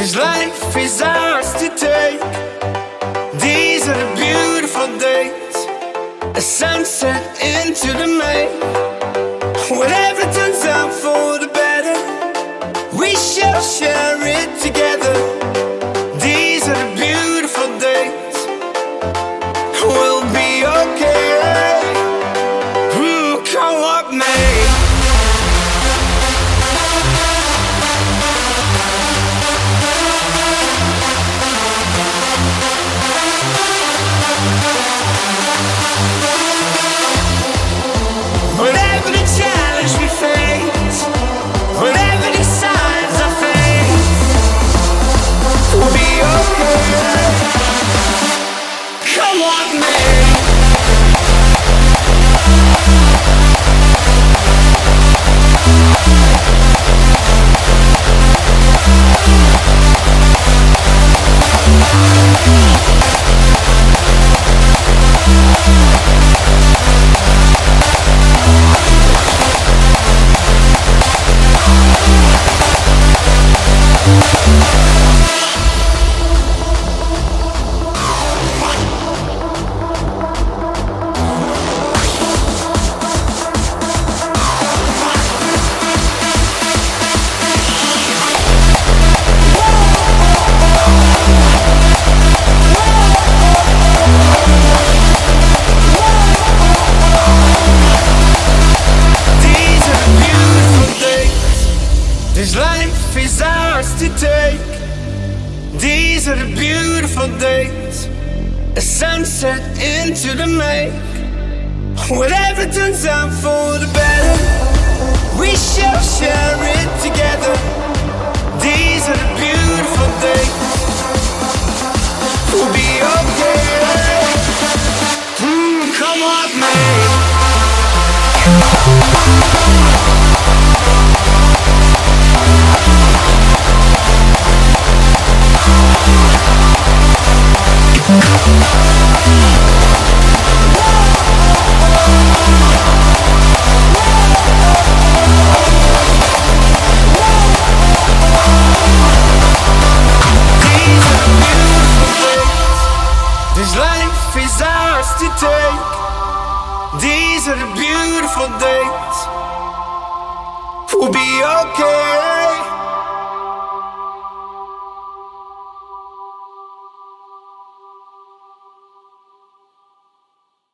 is ours to take. These are the beautiful days. A sunset into the May. Come This life is ours to take. These are the beautiful days. A sunset into the make. Whatever turns out for the better, we shall share it together. These are the beautiful days. We'll be okay. Mm, come on, man. Life is ours to take. These are the beautiful days. We'll be okay.